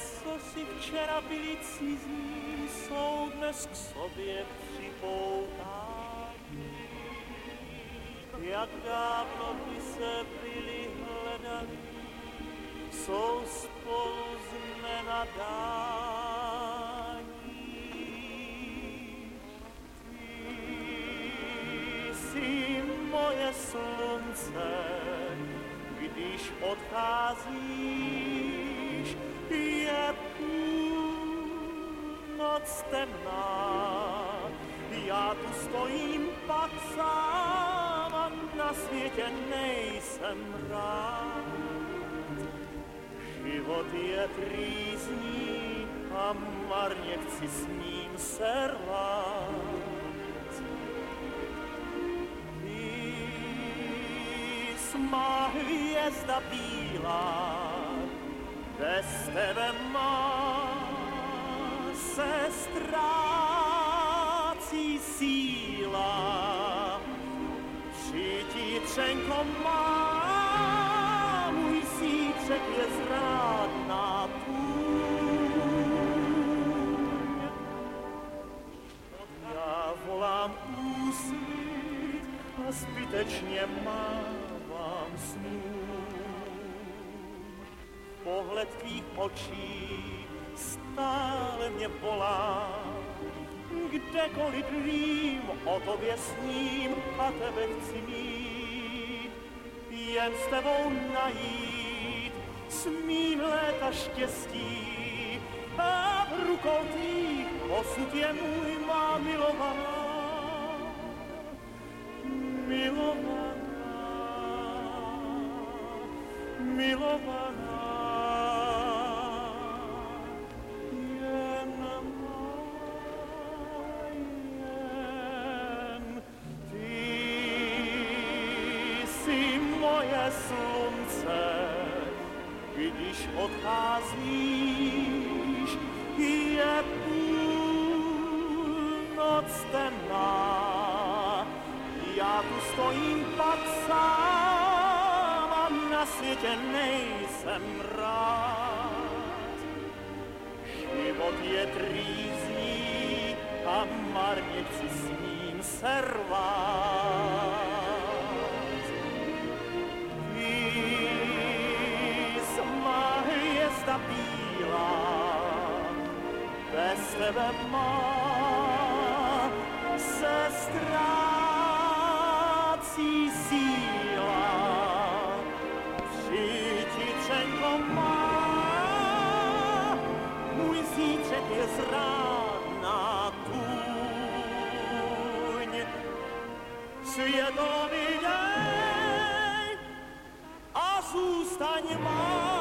co si včera byli cizí, jsou dnes k sobě připoutání. Jak dávno by se byli hledali, jsou spolu znenadání. Ty jsi moje slunce, když odcházíš, půlnoc temná. Já tu stojím pak sám a na světě nejsem rád. Život je trýzní a marně chci s ním se rvát. má hvězda bílá, bez tebe má se ztrácí síla. Přijdi třenko má, můj síček je zrádná tůň. Já volám úsvit a zbytečně mám snů. Pohled tvých očí stále mě volá, kdekoliv tvým o tobě sním a tebe chci mít. Jen s tebou najít smím léta štěstí a v rukou tvých osud je můj má milovaná. Milovaná. milovaná. Moje slunce, když odcházíš, je půlnoc temná. Já tu stojím pak sám, na světě nejsem rád. Život je trýzní a marně chci s ním se bez tebe má se ztrácí síla. Žitečenko má, můj zítřek je zrádná tůň. Světový dej a zůstaň má.